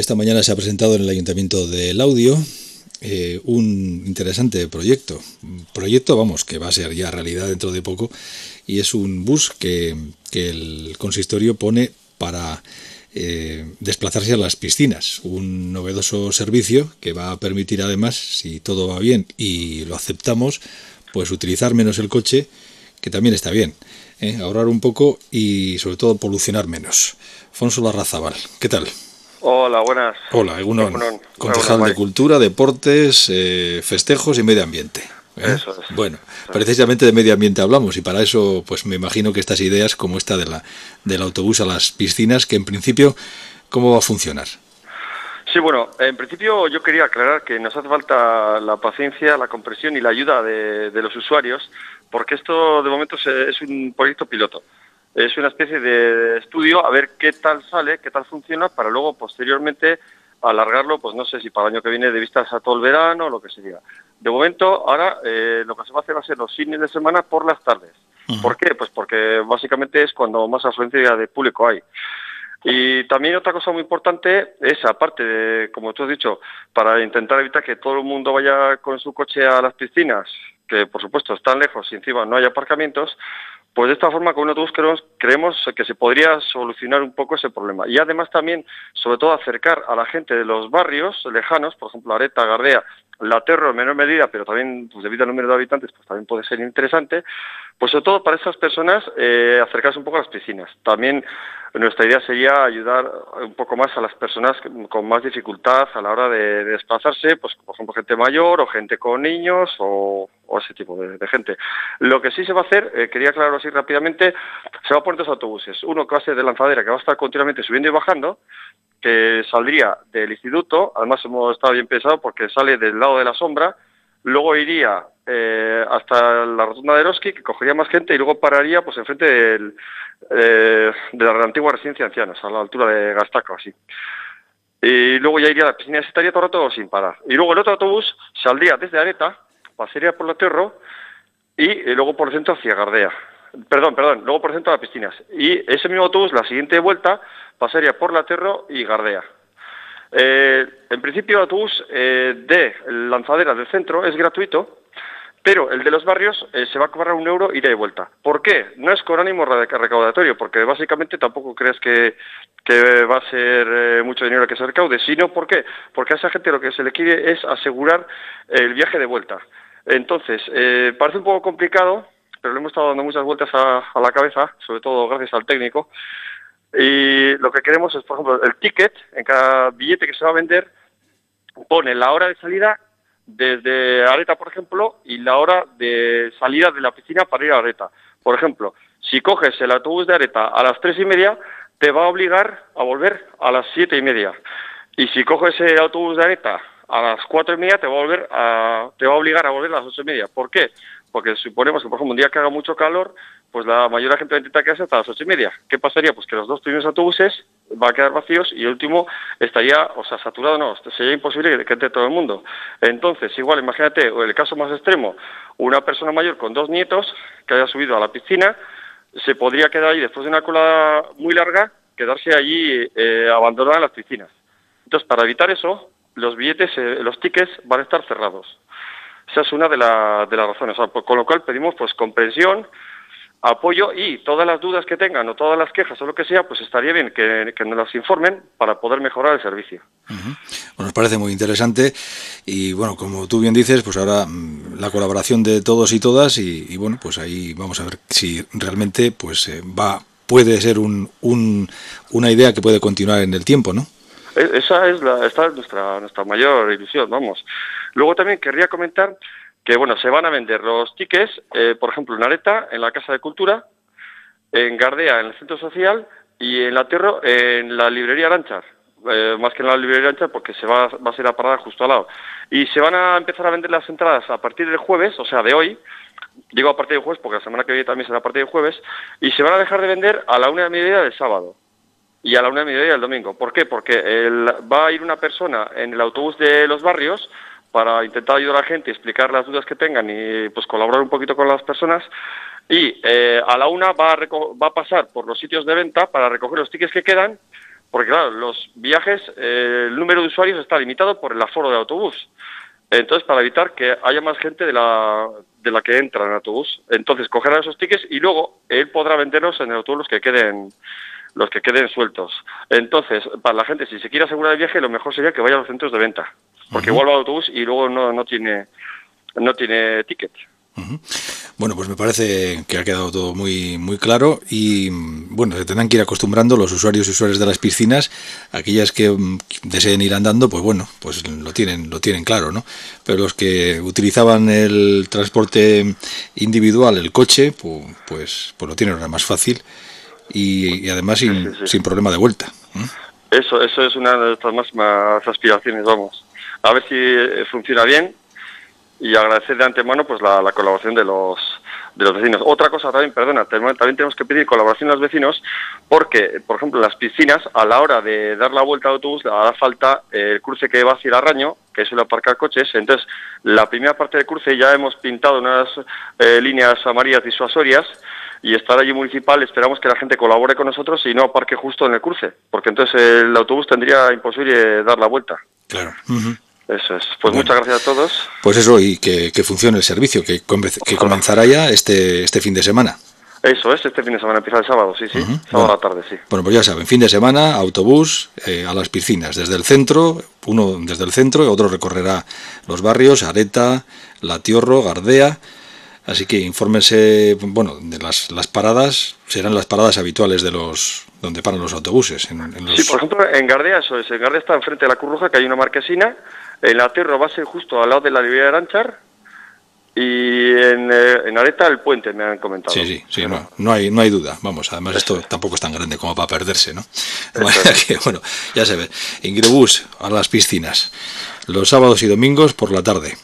Esta mañana se ha presentado en el Ayuntamiento del Audio eh, un interesante proyecto. Proyecto, vamos, que va a ser ya realidad dentro de poco. Y es un bus que, el consistorio pone para eh, desplazarse a las piscinas. Un novedoso servicio que va a permitir además, si todo va bien y lo aceptamos, pues utilizar menos el coche, que también está bien. ¿eh? ahorrar un poco y sobre todo polucionar menos. Fonso Larrazabal, ¿qué tal? Hola, buenas. Hola, Egunon, concejal de Cultura, Deportes, eh, Festejos y Medio Ambiente. ¿eh? Bueno, precisamente de medio ambiente hablamos y para eso pues me imagino que estas ideas como esta de la, del autobús a las piscinas, que en principio, ¿cómo va a funcionar? Sí, bueno, en principio yo quería aclarar que nos hace falta la paciencia, la compresión y la ayuda de, los usuarios, porque esto de momento es un proyecto piloto es una especie de estudio a ver qué tal sale, qué tal funciona, para luego posteriormente alargarlo, pues no sé si para el año que viene de vistas a todo el verano o lo que sería. De momento, ahora eh, lo que se va a hacer va a ser los fines de semana por las tardes. ¿Por qué? Pues porque básicamente es cuando más afluencia de público hay. Y también otra cosa muy importante es, aparte de, como tú has dicho, para intentar evitar que todo el mundo vaya con su coche a las piscinas, que por supuesto están lejos y encima no hay aparcamientos, pues de esta forma con autobús creemos, creemos que se podría solucionar un poco ese problema. Y además también, sobre todo, acercar a la gente de los barrios lejanos, por ejemplo, Areta, Gardea, La Terro en menor medida, pero también pues, debido al número de habitantes, pues también puede ser interesante, pues sobre todo para esas personas eh, acercarse un poco a las piscinas. También nuestra idea sería ayudar un poco más a las personas con más dificultad a la hora de, desplazarse, pues por ejemplo gente mayor o gente con niños o, ese tipo de, gente. Lo que sí se va a hacer, eh, quería aclararlo así rápidamente, se va a poner dos autobuses. Uno ser de lanzadera, que va a estar continuamente subiendo y bajando, que saldría del instituto, además hemos estado bien pensado porque sale del lado de la sombra, luego iría eh, hasta la rotonda de Eroski, que cogería más gente, y luego pararía pues enfrente del, eh, de la antigua residencia de ancianos, a la altura de Gastaca, así. Y luego ya iría a la piscina, estaría todo el rato sin parar. Y luego el otro autobús saldría desde Areta, pasaría por la Terro, y, luego por el centro hacia Gardea. Perdón, perdón, luego por el centro a piscinas. Y ese mismo autobús, la siguiente vuelta, pasaría por la Terro y Gardea. Eh, en principio, el autobús eh, de lanzadera del centro es gratuito, pero el de los barrios eh, se va a cobrar un euro ida y vuelta. ¿Por qué? No es con ánimo recaudatorio, porque básicamente tampoco crees que, va a ser mucho dinero que se recaude, sino ¿por qué? Porque a esa gente lo que se le quiere es asegurar el viaje de vuelta. Entonces, parece un poco complicado, pero le hemos estado dando muchas vueltas a la cabeza, sobre todo gracias al técnico, y lo que queremos es, por ejemplo, el ticket, en cada billete que se va a vender, pone la hora de salida desde Areta, por ejemplo, y la hora de salida de la piscina para ir a Areta. Por ejemplo, si coges el autobús de Areta a las tres y media, te va a obligar a volver a las siete y media. Y si coges el autobús de Areta a las cuatro y media, te va a, volver te va a obligar a volver a las ocho y media. ¿Por qué? Porque suponemos que, por ejemplo, un día que haga mucho calor, pues la mayoría gente va a intentar quedarse hasta las ocho y media. ¿Qué pasaría? Pues que los dos primeros autobuses van a quedar vacíos y el último estaría, o sea, saturado no, sería imposible que entre todo el mundo. Entonces, igual, imagínate, el caso más extremo, una persona mayor con dos nietos que haya subido a la piscina, se podría quedar ahí después de una cola muy larga, quedarse allí eh, abandonada en las piscinas. Entonces, para evitar eso, los billetes, eh, los tickets van a estar cerrados. Esa es una de, de las razones. con lo cual pedimos pues comprensión, apoyo y todas las dudas que tengan o todas las quejas o lo que sea, pues estaría bien que, nos las informen para poder mejorar el servicio. Bueno, nos parece muy interesante y bueno, como tú bien dices, pues ahora mm, la colaboración de todos y todas y, bueno, pues ahí vamos a ver si realmente pues eh, va puede ser un, una idea que puede continuar en el tiempo, ¿no? E, esa es, la, esta es nuestra, nuestra mayor ilusión, vamos. Luego también querría comentar que bueno, se van a vender los tickets, eh, por ejemplo, en Areta, en la Casa de Cultura, en Gardea, en el Centro Social, y en La Tierra, en la librería Aranchar. Eh, más que en la librería Aranchar, porque se va, va a ser a parada justo al lado. Y se van a empezar a vender las entradas a partir del jueves, o sea, de hoy, digo a partir del jueves porque la semana que viene también será a partir del jueves, y se van a dejar de vender a la una de mediodía del sábado y a la una de mediodía del domingo. ¿Por qué? Porque va a ir una persona en el autobús de los barrios para intentar ayudar a la gente y explicar las dudas que tengan y pues colaborar un poquito con las personas. Y eh, a la una va a, va a pasar por los sitios de venta para recoger los tickets que quedan, porque claro, los viajes, eh, el número de usuarios está limitado por el aforo de autobús. Entonces, para evitar que haya más gente de la, de la que entra en el autobús. Entonces, cogerá esos tickets y luego él podrá venderlos en el autobús que queden los que queden sueltos. Entonces, para la gente, si se quiere asegurar el viaje, lo mejor sería que vaya a los centros de venta, porque igual va al autobús y luego no, no tiene no tiene ticket. Bueno, pues me parece que ha quedado todo muy, muy claro y bueno, se tendrán que ir acostumbrando los usuarios y usuarios de las piscinas, aquellas que mm, deseen ir andando, pues bueno, pues lo tienen, lo tienen claro, ¿no? Pero los que utilizaban el transporte individual, el coche, pues, pues, pues lo tienen ahora más fácil y, además sin, sin, problema de vuelta. Eso, eso es una de nuestras máximas aspiraciones, vamos. A ver si eh, funciona bien y agradecer de antemano pues la, colaboración de los de los vecinos. Otra cosa también, perdona, también tenemos que pedir colaboración a los vecinos porque, por ejemplo, en las piscinas, a la hora de dar la vuelta de autobús, hará falta el cruce que va hacia el Arraño, que suele aparcar coches. Entonces, la primera parte del cruce ya hemos pintado unas eh, líneas amarillas disuasorias y estar allí municipal esperamos que la gente colabore con nosotros y no aparque justo en el cruce, porque entonces el autobús tendría imposible dar la vuelta. Claro. Eso es. Pues muchas gracias a todos. Pues eso, y que, funcione el servicio, que, que comenzará ya este, este fin de semana. Eso es, este fin de semana empieza el sábado, sí, sí, sábado a la tarde, sí. Bueno, pues ya saben, fin de semana, autobús eh, a las piscinas, desde el centro, uno desde el centro, y otro recorrerá los barrios, Areta, La Tiorro, Gardea, así que infórmense, bueno, de las, las paradas, serán las paradas habituales de los donde paran los autobuses. En, Sí, por ejemplo, en Gardea, eso es, en Gardea está enfrente de la Cruz Roja, que hay una marquesina, en Aterro va a ser justo al lado de la librería de Aranchar en, Areta el puente, me han comentado. Sí, sí, sí no, no, hay, no hay duda. Vamos, además esto tampoco es tan grande como para perderse, ¿no? bueno, ya se ve. Ingrebus a las piscinas, los sábados y domingos por la tarde.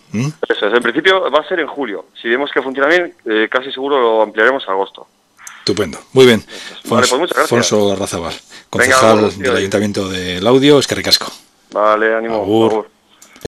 Eso es, en principio va a ser en julio. Si vemos que funciona bien, eh, casi seguro lo ampliaremos a agosto. Estupendo, muy bien. Vale, pues gracias. Arrazabal, concejal del Ayuntamiento del Audio, es que recasco. Vale, ánimo.